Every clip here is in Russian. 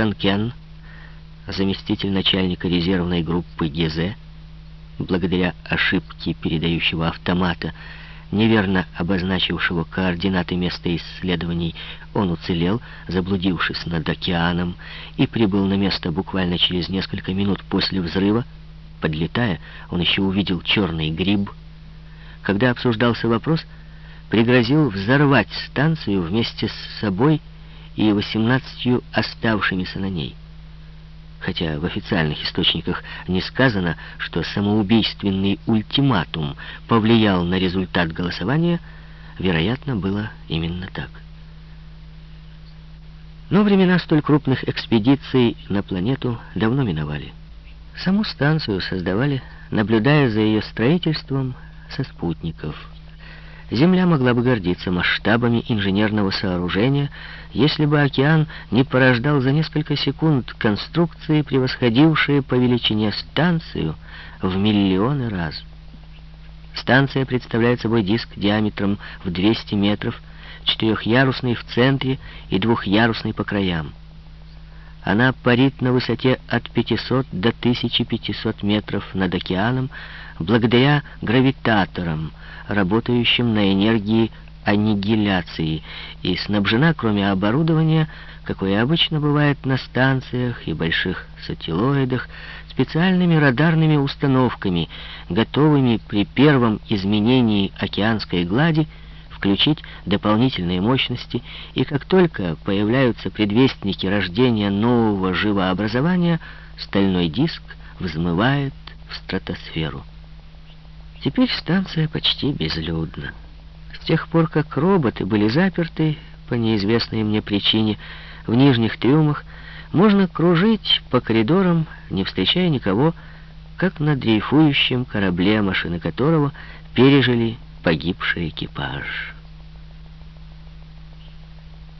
Санкен, заместитель начальника резервной группы ГЕЗЕ, благодаря ошибке передающего автомата, неверно обозначившего координаты места исследований, он уцелел, заблудившись над океаном, и прибыл на место буквально через несколько минут после взрыва. Подлетая, он еще увидел черный гриб. Когда обсуждался вопрос, пригрозил взорвать станцию вместе с собой и 18 оставшимися на ней хотя в официальных источниках не сказано, что самоубийственный ультиматум повлиял на результат голосования, вероятно, было именно так. Но времена столь крупных экспедиций на планету давно миновали. Саму станцию создавали, наблюдая за ее строительством со спутников – Земля могла бы гордиться масштабами инженерного сооружения, если бы океан не порождал за несколько секунд конструкции, превосходившие по величине станцию в миллионы раз. Станция представляет собой диск диаметром в 200 метров, четырехъярусный в центре и двухъярусный по краям. Она парит на высоте от 500 до 1500 метров над океаном благодаря гравитаторам, работающим на энергии аннигиляции, и снабжена, кроме оборудования, какое обычно бывает на станциях и больших сателлоидах, специальными радарными установками, готовыми при первом изменении океанской глади включить дополнительные мощности, и как только появляются предвестники рождения нового живообразования, стальной диск взмывает в стратосферу. Теперь станция почти безлюдна. С тех пор, как роботы были заперты, по неизвестной мне причине, в нижних трюмах, можно кружить по коридорам, не встречая никого, как на дрейфующем корабле, машины которого пережили погибший экипаж.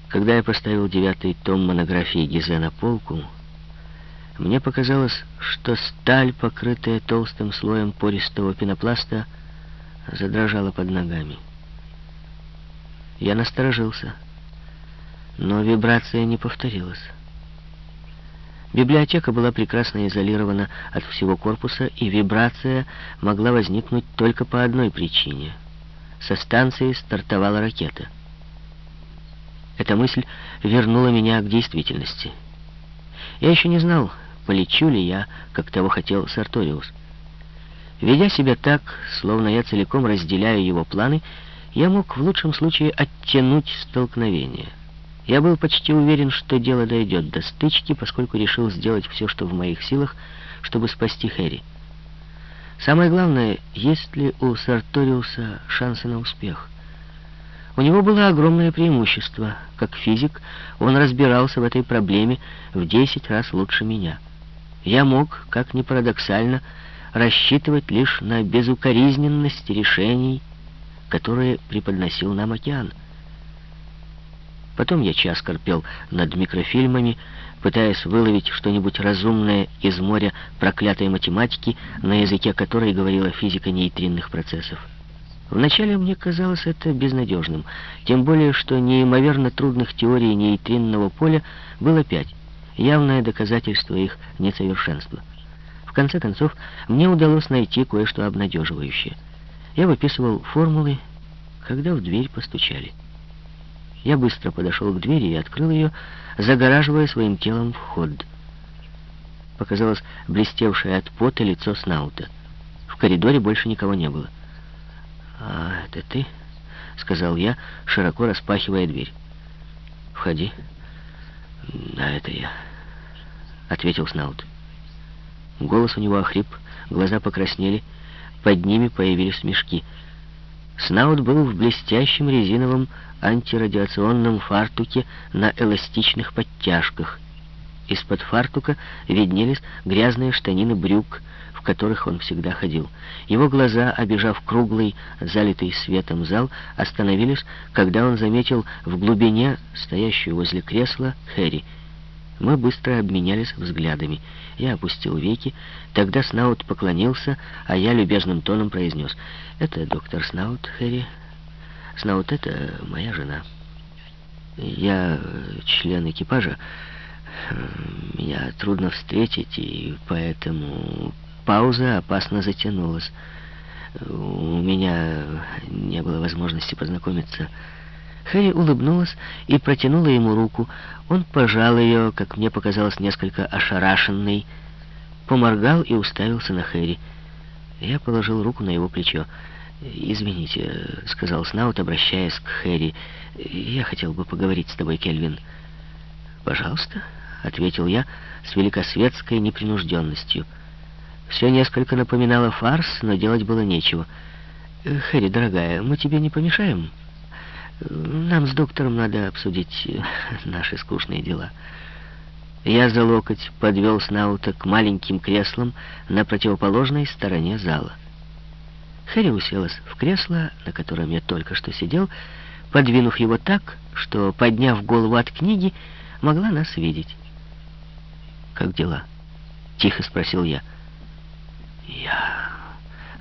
Когда я поставил девятый том монографии Гизе на полку, мне показалось, что сталь, покрытая толстым слоем пористого пенопласта, задрожала под ногами. Я насторожился, но вибрация не повторилась. Библиотека была прекрасно изолирована от всего корпуса, и вибрация могла возникнуть только по одной причине — со станции стартовала ракета. Эта мысль вернула меня к действительности. Я еще не знал, полечу ли я, как того хотел Сарториус. Ведя себя так, словно я целиком разделяю его планы, я мог в лучшем случае оттянуть столкновение. Я был почти уверен, что дело дойдет до стычки, поскольку решил сделать все, что в моих силах, чтобы спасти Хэри. Самое главное, есть ли у Сарториуса шансы на успех? У него было огромное преимущество. Как физик, он разбирался в этой проблеме в 10 раз лучше меня. Я мог, как ни парадоксально, рассчитывать лишь на безукоризненность решений, которые преподносил нам океан. Потом я час корпел над микрофильмами, пытаясь выловить что-нибудь разумное из моря проклятой математики, на языке которой говорила физика нейтринных процессов. Вначале мне казалось это безнадежным, тем более, что неимоверно трудных теорий нейтринного поля было пять, явное доказательство их несовершенства. В конце концов, мне удалось найти кое-что обнадеживающее. Я выписывал формулы, когда в дверь постучали. Я быстро подошел к двери и открыл ее, загораживая своим телом вход. Показалось блестевшее от пота лицо Снаута. В коридоре больше никого не было. «А, это ты?» — сказал я, широко распахивая дверь. «Входи». «Да, это я», — ответил Снаут. Голос у него охрип, глаза покраснели, под ними появились мешки. Снаут был в блестящем резиновом антирадиационном фартуке на эластичных подтяжках. Из-под фартука виднелись грязные штанины брюк, в которых он всегда ходил. Его глаза, обижав круглый, залитый светом зал, остановились, когда он заметил в глубине, стоящую возле кресла, Хэри. Мы быстро обменялись взглядами. Я опустил веки, тогда Снаут поклонился, а я любезным тоном произнес. «Это доктор Снаут, Хэри, Снаут — моя жена. Я член экипажа. меня трудно встретить, и поэтому пауза опасно затянулась. У меня не было возможности познакомиться. Хэри улыбнулась и протянула ему руку. Он пожал ее, как мне показалось, несколько ошарашенный, поморгал и уставился на Хэри. Я положил руку на его плечо. «Извините», — сказал Снаут, обращаясь к Хэри. «Я хотел бы поговорить с тобой, Кельвин». «Пожалуйста», — ответил я с великосветской непринужденностью. Все несколько напоминало фарс, но делать было нечего. «Хэри, дорогая, мы тебе не помешаем? Нам с доктором надо обсудить наши скучные дела». Я за локоть подвел Снаута к маленьким креслам на противоположной стороне зала. Хэри уселась в кресло, на котором я только что сидел, подвинув его так, что, подняв голову от книги, могла нас видеть. «Как дела?» — тихо спросил я. «Я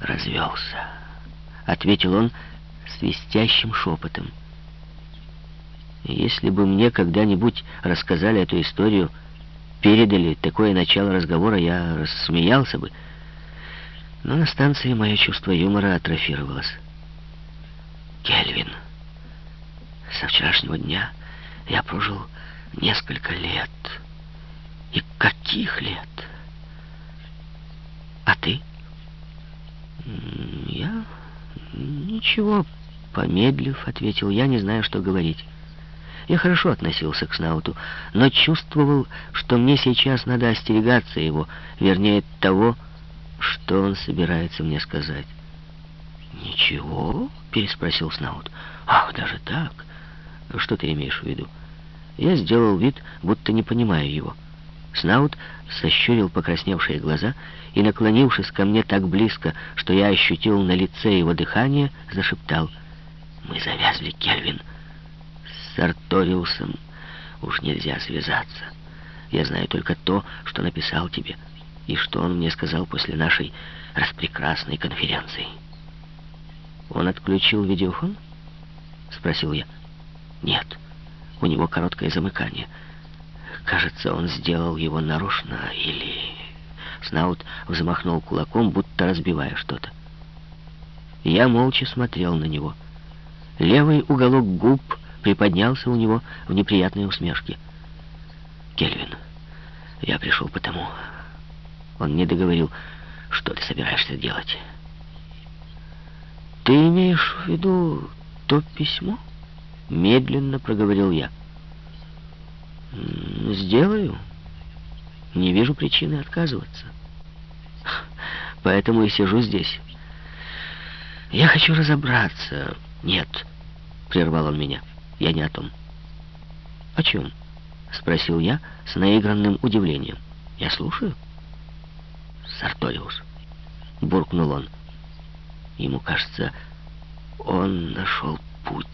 развелся», — ответил он свистящим шепотом. «Если бы мне когда-нибудь рассказали эту историю, передали такое начало разговора, я рассмеялся бы. Но на станции мое чувство юмора атрофировалось. Кельвин, со вчерашнего дня я прожил несколько лет. И каких лет? А ты? Я... Ничего, помедлив, ответил я, не знаю, что говорить. Я хорошо относился к Снауту, но чувствовал, что мне сейчас надо остерегаться его, вернее, того, что он собирается мне сказать. «Ничего?» — переспросил Снаут. «Ах, даже так? Что ты имеешь в виду?» Я сделал вид, будто не понимаю его. Снаут сощурил покрасневшие глаза и, наклонившись ко мне так близко, что я ощутил на лице его дыхание, зашептал. «Мы завязли, Кельвин. С Арториусом уж нельзя связаться. Я знаю только то, что написал тебе, и что он мне сказал после нашей распрекрасной конференции». «Он отключил видеофон?» — спросил я. «Нет, у него короткое замыкание». Кажется, он сделал его нарочно, или... Снаут взмахнул кулаком, будто разбивая что-то. Я молча смотрел на него. Левый уголок губ приподнялся у него в неприятной усмешке. «Кельвин, я пришел потому...» Он не договорил, что ты собираешься делать. «Ты имеешь в виду то письмо?» Медленно проговорил я. Сделаю. Не вижу причины отказываться. Поэтому и сижу здесь. Я хочу разобраться. Нет, прервал он меня. Я не о том. О чем? Спросил я с наигранным удивлением. Я слушаю. Сарториус. Буркнул он. Ему кажется, он нашел путь.